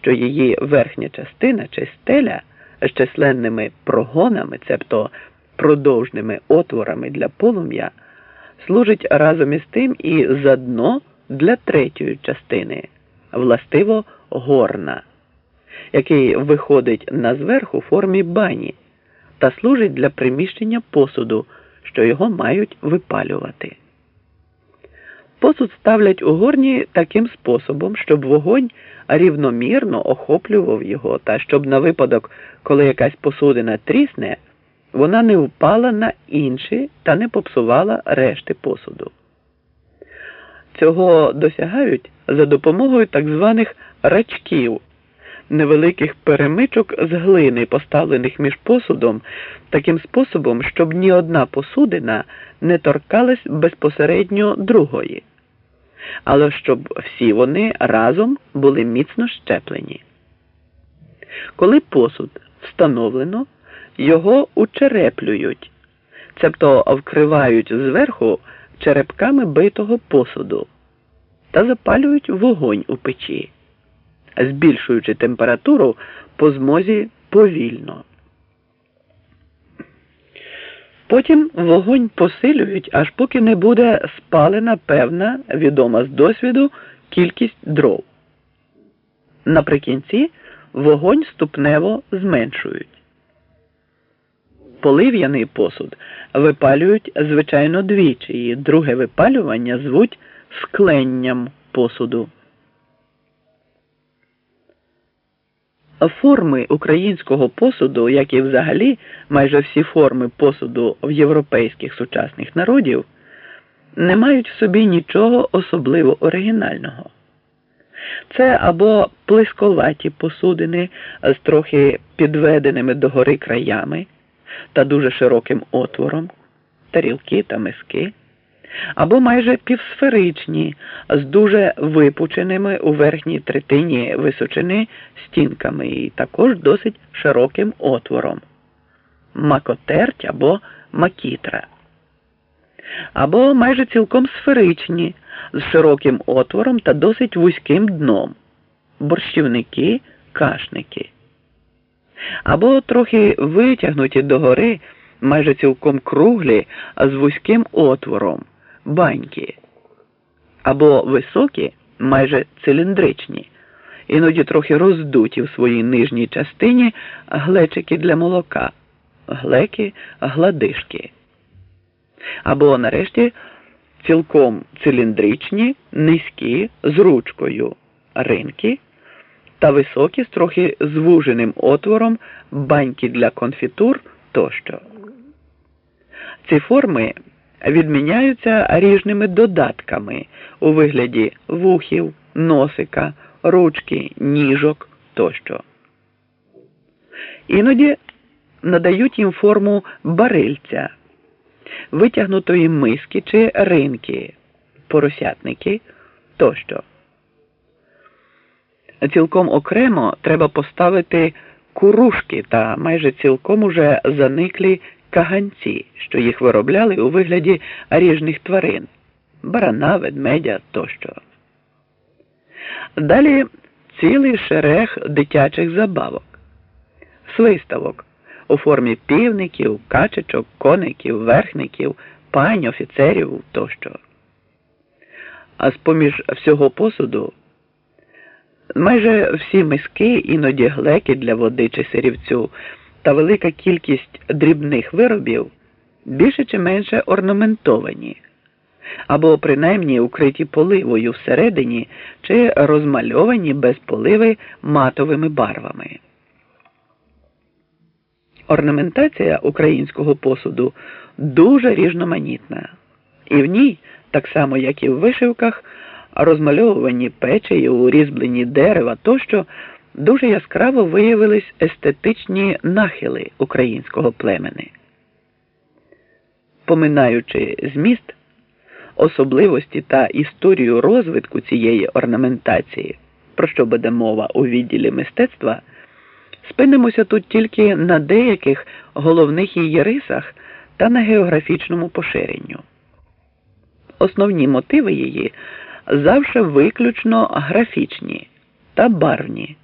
що її верхня частина чи стеля з численними прогонами, цебто продовжними отворами для полум'я, служить разом із тим і за дно для третьої частини, властиво горна, який виходить на зверх у формі бані та служить для приміщення посуду, що його мають випалювати. Посуд ставлять у горні таким способом, щоб вогонь рівномірно охоплював його, та щоб на випадок, коли якась посудина трісне, вона не впала на інші та не попсувала решти посуду. Цього досягають за допомогою так званих рачків, невеликих перемичок з глини, поставлених між посудом, таким способом, щоб ні одна посудина не торкалась безпосередньо другої але щоб всі вони разом були міцно щеплені. Коли посуд встановлено, його учереплюють, цебто вкривають зверху черепками битого посуду та запалюють вогонь у печі, збільшуючи температуру по змозі повільно. Потім вогонь посилюють, аж поки не буде спалена певна, відома з досвіду, кількість дров. Наприкінці вогонь ступнево зменшують. Полив'яний посуд випалюють звичайно двічі, і друге випалювання звуть скленням посуду. Форми українського посуду, як і взагалі майже всі форми посуду в європейських сучасних народів, не мають в собі нічого особливо оригінального. Це або плисковаті посудини з трохи підведеними догори краями та дуже широким отвором, тарілки та миски або майже півсферичні, з дуже випученими у верхній третині височини стінками і також досить широким отвором, макотерть або макітра, або майже цілком сферичні, з широким отвором та досить вузьким дном, борщівники, кашники, або трохи витягнуті догори. Майже цілком круглі, з вузьким отвором, баньки або високі, майже циліндричні, іноді трохи роздуті в своїй нижній частині глечики для молока, глеки, гладишки. Або нарешті цілком циліндричні, низькі з ручкою ринки та високі з трохи звуженим отвором баньки для конфітур тощо. Ці форми відміняються ріжними додатками у вигляді вухів, носика, ручки, ніжок тощо. Іноді надають їм форму барильця, витягнутої миски чи ринки, поросятники тощо. Цілком окремо треба поставити курушки та майже цілком уже заниклі каганці, що їх виробляли у вигляді ріжних тварин барана, ведмедя тощо. Далі цілий шерех дитячих забавок, свиставок у формі півників, качечок, коників, верхників, пань, офіцерів тощо. А з поміж всього посуду майже всі миски, іноді глеки для води чи сирівцю та велика кількість дрібних виробів більше чи менше орнаментовані, або принаймні укриті поливою всередині чи розмальовані без поливи матовими барвами. Орнаментація українського посуду дуже різноманітна, і в ній, так само як і в вишивках, розмальовувані печі, урізблені дерева тощо дуже яскраво виявились естетичні нахили українського племени. Поминаючи зміст, особливості та історію розвитку цієї орнаментації, про що буде мова у відділі мистецтва, спинимося тут тільки на деяких головних її рисах та на географічному поширенню. Основні мотиви її завжди виключно графічні та барвні.